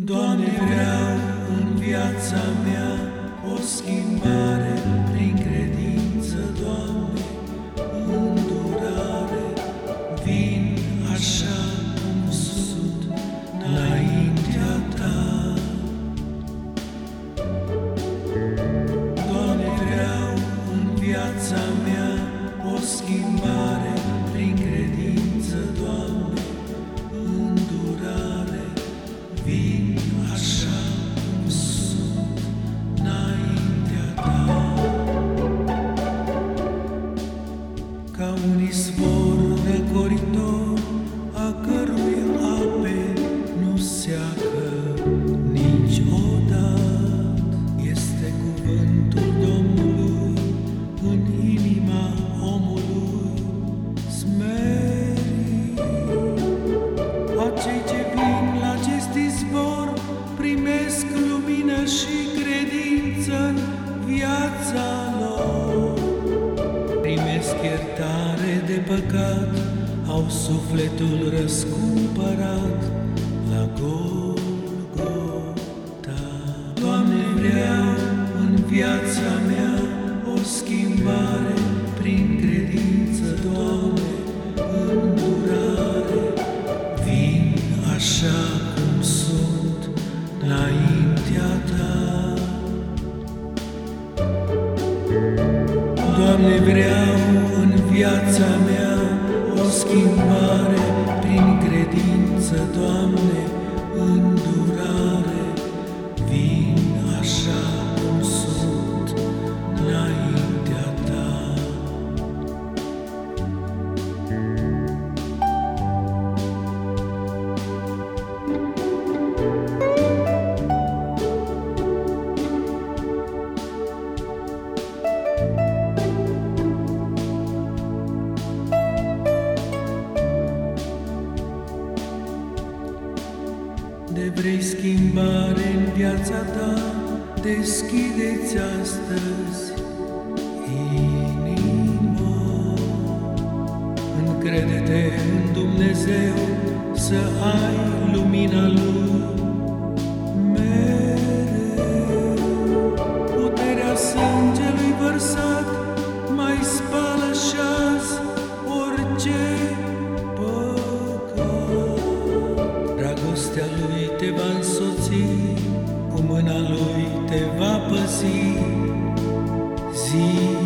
Doamne, vreau în viața mea o schimbare prin credință, Doamne, îndurare. Vin așa cum sunt înaintea Ta. Doamne, vreau în viața mea o schimbare izvor răcoritor, a cărui ape nu seacă niciodată. Este cuvântul Domnului în inima omului smerit. Acei ce vin la acest izvor primesc lumină și credință în viața lor. Primesc iertare de păcat, au sufletul răscumpărat la Golgota. Doamne, vreau în viața mea o schimbare prin credință, Doamne, îndurare. Doamne, vreau în viața mea o schimbare prin credință, Doamne, îndurare. De vrei schimbare în viața ta, deschideți astăzi inima. Încrede-te în Dumnezeu să ai lumina Lui. te va însoți, cu mâna Lui te va păzi, zi